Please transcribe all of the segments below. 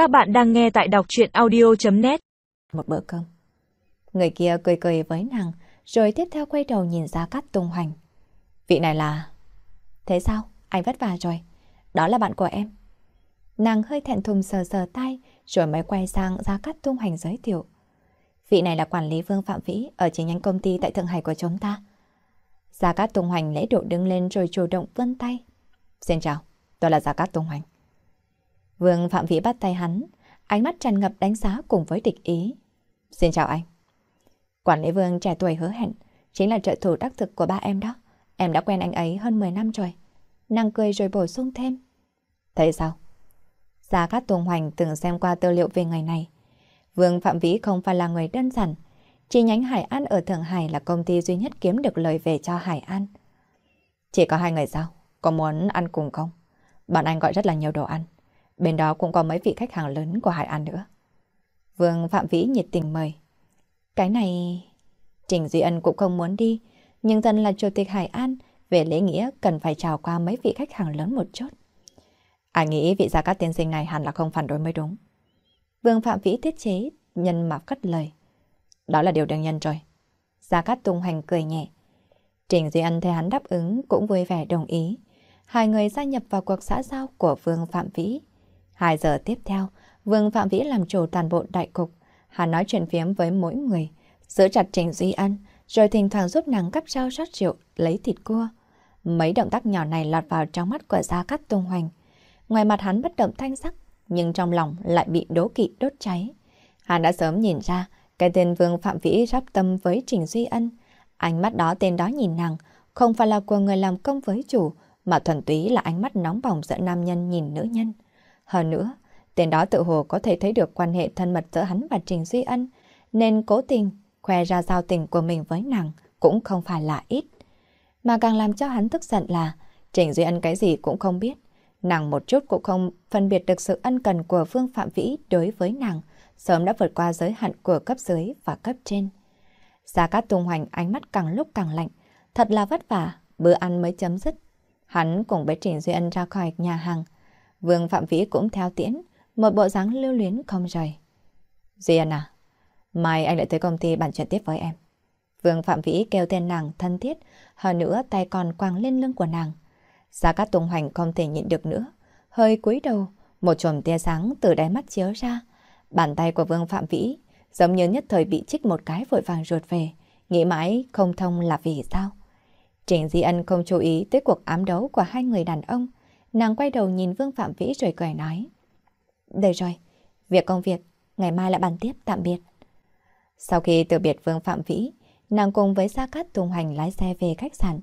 Các bạn đang nghe tại đọc chuyện audio.net Một bữa cơm. Người kia cười cười với nàng, rồi tiếp theo quay đầu nhìn ra cắt tung hoành. Vị này là... Thế sao? Anh vất vả rồi. Đó là bạn của em. Nàng hơi thẹn thùng sờ sờ tay, rồi mới quay sang ra cắt tung hoành giới thiệu. Vị này là quản lý Vương Phạm Vĩ ở chi nhánh công ty tại Thượng Hải của chúng ta. Gia Cát Tung Hoành lễ độ đứng lên rồi chủ động vươn tay. Xin chào, tôi là Gia Cát Tung Hoành. Vương Phạm Vĩ bắt tay hắn, ánh mắt tràn ngập đánh giá cùng với địch ý. Xin chào anh. Quản lý Vương trẻ tuổi hứa hẹn, chính là trợ thủ đắc thực của ba em đó. Em đã quen anh ấy hơn 10 năm rồi. Nàng cười rồi bổ sung thêm. Thế sao? Gia Cát Tùng Hoành từng xem qua tư liệu về ngày này. Vương Phạm Vĩ không phải là người đơn giản. Chi nhánh Hải An ở Thượng Hải là công ty duy nhất kiếm được lời về cho Hải An. Chỉ có hai người sao? Có muốn ăn cùng không? Bọn anh gọi rất là nhiều đồ ăn. Bên đó cũng có mấy vị khách hàng lớn của Hải An nữa. Vương Phạm Vĩ nhiệt tình mời. Cái này... Trình Duy Ân cũng không muốn đi, nhưng thân là chủ tịch Hải An, về lễ nghĩa cần phải chào qua mấy vị khách hàng lớn một chút. Anh nghĩ vị gia cát tiên sinh này hẳn là không phản đối mới đúng. Vương Phạm Vĩ thiết chế, nhân mà cất lời. Đó là điều đương nhân rồi. Gia Cát Tung Hành cười nhẹ. Trình Duy Ân thấy hắn đáp ứng cũng vui vẻ đồng ý. Hai người gia nhập vào cuộc xã giao của Vương Phạm Vĩ. Hai giờ tiếp theo, Vương Phạm Vĩ làm chủ toàn bộ đại cục. Hắn nói chuyện phiếm với mỗi người, giữ chặt Trình Duy Ân, rồi thỉnh thoảng giúp nàng cắp rau rót rượu, lấy thịt cua. Mấy động tác nhỏ này lọt vào trong mắt của Gia Cát Tung Hoành. Ngoài mặt hắn bất động thanh sắc, nhưng trong lòng lại bị đố kỵ đốt cháy. Hắn đã sớm nhìn ra, cái tên Vương Phạm Vĩ rắp tâm với Trình Duy Ân. Ánh mắt đó tên đó nhìn nàng, không phải là của người làm công với chủ, mà thuần túy là ánh mắt nóng bỏng giữa nam nhân nhìn nữ nhân. Hơn nữa, tên đó tự hồ có thể thấy được quan hệ thân mật giữa hắn và Trình Duy Ân, nên cố tình khoe ra giao tình của mình với nàng cũng không phải là ít. Mà càng làm cho hắn tức giận là Trình Duy Ân cái gì cũng không biết. Nàng một chút cũng không phân biệt được sự ân cần của Vương Phạm Vĩ đối với nàng, sớm đã vượt qua giới hạn của cấp dưới và cấp trên. Gia Cát Tung Hoành ánh mắt càng lúc càng lạnh, thật là vất vả, bữa ăn mới chấm dứt. Hắn cùng với Trình Duy Ân ra khỏi nhà hàng. Vương Phạm Vĩ cũng theo tiễn, một bộ dáng lưu luyến không rời. Duy Ân à, mai anh lại tới công ty bàn chuyện tiếp với em. Vương Phạm Vĩ kêu tên nàng thân thiết, hơn nữa tay còn quàng lên lưng của nàng. Gia Cát Tùng Hoành không thể nhịn được nữa, hơi cúi đầu, một chùm tia sáng từ đáy mắt chiếu ra. Bàn tay của Vương Phạm Vĩ giống như nhất thời bị chích một cái vội vàng ruột về, nghĩ mãi không thông là vì sao. Trình Di Ân không chú ý tới cuộc ám đấu của hai người đàn ông, nàng quay đầu nhìn Vương Phạm Vĩ rồi cười nói. Được rồi, việc công việc, ngày mai lại bàn tiếp, tạm biệt. Sau khi từ biệt Vương Phạm Vĩ, nàng cùng với Gia Cát Tùng hoành lái xe về khách sạn,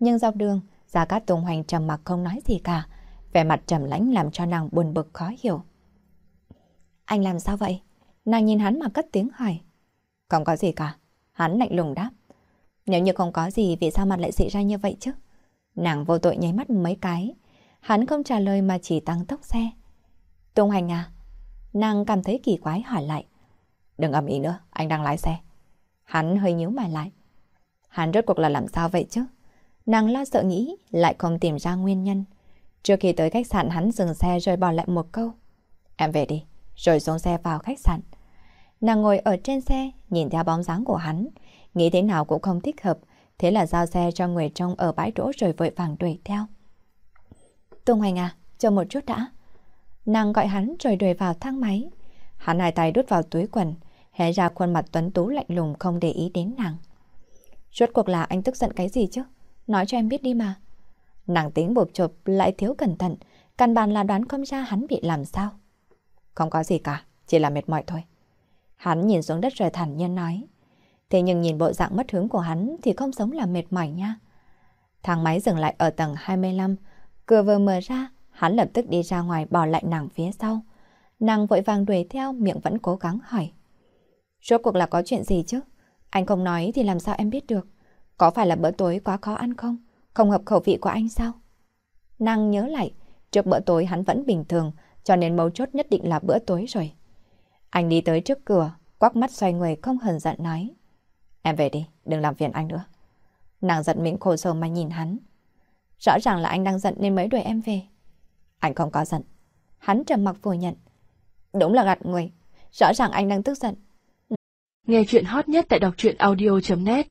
nhưng dọc đường, Gia Cát Tùng Hoành trầm mặc không nói gì cả, vẻ mặt trầm lãnh làm cho nàng buồn bực khó hiểu. Anh làm sao vậy? Nàng nhìn hắn mà cất tiếng hỏi. Không có gì cả, hắn lạnh lùng đáp. Nếu như không có gì vì sao mặt lại dị ra như vậy chứ? Nàng vô tội nháy mắt mấy cái. Hắn không trả lời mà chỉ tăng tốc xe. Tùng hành à? Nàng cảm thấy kỳ quái hỏi lại. Đừng ầm ĩ nữa, anh đang lái xe. Hắn hơi nhíu mày lại. Hắn rốt cuộc là làm sao vậy chứ? Nàng lo sợ nghĩ, lại không tìm ra nguyên nhân. Trước khi tới khách sạn hắn dừng xe rồi bỏ lại một câu. Em về đi, rồi xuống xe vào khách sạn. Nàng ngồi ở trên xe, nhìn theo bóng dáng của hắn, nghĩ thế nào cũng không thích hợp, thế là giao xe cho người trông ở bãi đỗ rồi vội vàng đuổi theo. Tùng Hoành à, chờ một chút đã. Nàng gọi hắn rồi đuổi vào thang máy. Hắn hai tay đút vào túi quần, hé ra khuôn mặt tuấn tú lạnh lùng không để ý đến nàng. Rốt cuộc là anh tức giận cái gì chứ? Nói cho em biết đi mà. Nàng tính bộp chộp lại thiếu cẩn thận, căn bản là đoán không ra hắn bị làm sao. Không có gì cả, chỉ là mệt mỏi thôi. Hắn nhìn xuống đất rồi thản nhiên nói. Thế nhưng nhìn bộ dạng mất hướng của hắn thì không giống là mệt mỏi nha. Thang máy dừng lại ở tầng 25, cửa vừa mở ra, hắn lập tức đi ra ngoài bỏ lại nàng phía sau. Nàng vội vàng đuổi theo, miệng vẫn cố gắng hỏi. Rốt cuộc là có chuyện gì chứ? Anh không nói thì làm sao em biết được? Có phải là bữa tối quá khó ăn không? Không hợp khẩu vị của anh sao? nàng nhớ lại, trước bữa tối hắn vẫn bình thường, cho nên mấu chốt nhất định là bữa tối rồi. Anh đi tới trước cửa, quắc mắt xoay người không hờn giận nói. Em về đi, đừng làm phiền anh nữa. Nàng giận miệng khổ sở mà nhìn hắn. Rõ ràng là anh đang giận nên mới đuổi em về. Anh không có giận. Hắn trầm mặc phủ nhận. Đúng là gạt người. Rõ ràng anh đang tức giận. Nghe chuyện hot nhất tại đọc truyện audio.net